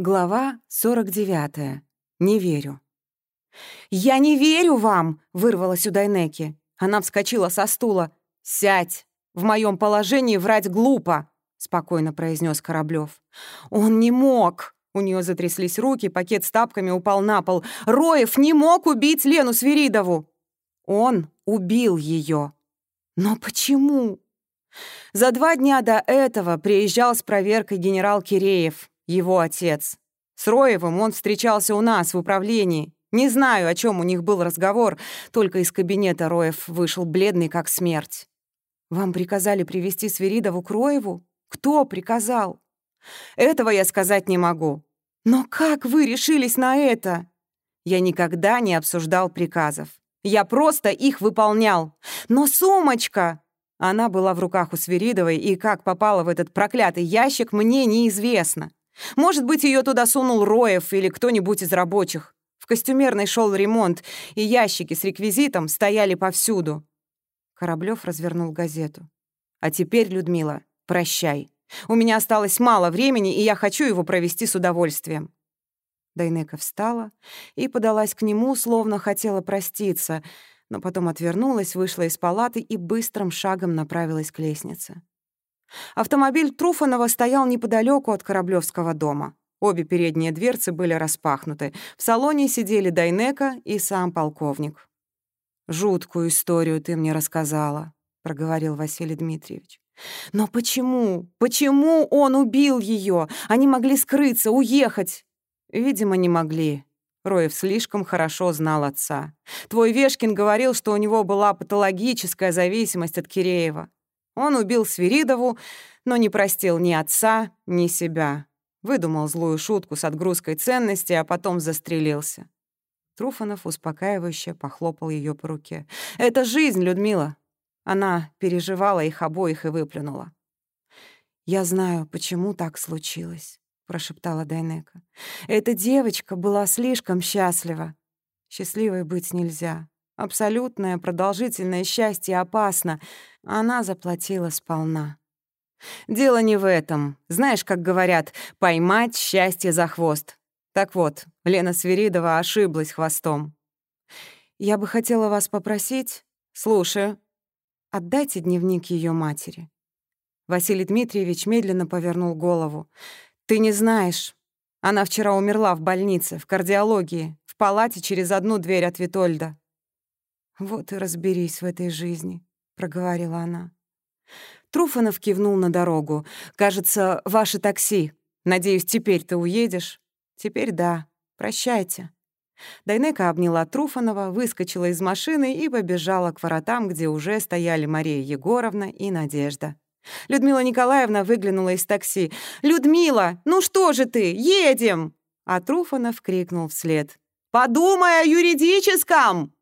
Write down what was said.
Глава 49. Не верю. «Я не верю вам!» — вырвалась у Дайнеки. Она вскочила со стула. «Сядь! В моем положении врать глупо!» — спокойно произнес Кораблев. «Он не мог!» У нее затряслись руки, пакет с тапками упал на пол. «Роев не мог убить Лену Свиридову!» «Он убил ее!» «Но почему?» За два дня до этого приезжал с проверкой генерал Киреев его отец. С Роевым он встречался у нас в управлении. Не знаю, о чем у них был разговор, только из кабинета Роев вышел бледный, как смерть. «Вам приказали привести Свиридову к Роеву? Кто приказал?» «Этого я сказать не могу». «Но как вы решились на это?» «Я никогда не обсуждал приказов. Я просто их выполнял. Но сумочка!» Она была в руках у Свиридовой, и как попала в этот проклятый ящик, мне неизвестно. Может быть, ее туда сунул Роев или кто-нибудь из рабочих. В костюмерной шел ремонт, и ящики с реквизитом стояли повсюду. Кораблев развернул газету. «А теперь, Людмила, прощай. У меня осталось мало времени, и я хочу его провести с удовольствием». Дайнека встала и подалась к нему, словно хотела проститься, но потом отвернулась, вышла из палаты и быстрым шагом направилась к лестнице. Автомобиль Труфанова стоял неподалеку от Кораблевского дома. Обе передние дверцы были распахнуты. В салоне сидели Дайнека и сам полковник. «Жуткую историю ты мне рассказала», — проговорил Василий Дмитриевич. «Но почему? Почему он убил ее? Они могли скрыться, уехать». «Видимо, не могли», Роев слишком хорошо знал отца. Твой Вешкин говорил, что у него была патологическая зависимость от Киреева. Он убил Свиридову, но не простил ни отца, ни себя. Выдумал злую шутку с отгрузкой ценности, а потом застрелился. Труфанов успокаивающе похлопал ее по руке. «Это жизнь, Людмила!» Она переживала их обоих и выплюнула. «Я знаю, почему так случилось», — прошептала Дайнека. «Эта девочка была слишком счастлива. Счастливой быть нельзя. Абсолютное продолжительное счастье опасно. Она заплатила сполна. Дело не в этом. Знаешь, как говорят, поймать счастье за хвост. Так вот, Лена Свиридова ошиблась хвостом. Я бы хотела вас попросить... Слушаю. Отдайте дневник ее матери. Василий Дмитриевич медленно повернул голову. Ты не знаешь. Она вчера умерла в больнице, в кардиологии, в палате через одну дверь от Витольда. «Вот и разберись в этой жизни», — проговорила она. Труфанов кивнул на дорогу. «Кажется, ваше такси. Надеюсь, теперь ты уедешь?» «Теперь да. Прощайте». Дайнека обняла Труфанова, выскочила из машины и побежала к воротам, где уже стояли Мария Егоровна и Надежда. Людмила Николаевна выглянула из такси. «Людмила, ну что же ты? Едем!» А Труфанов крикнул вслед. «Подумай о юридическом!»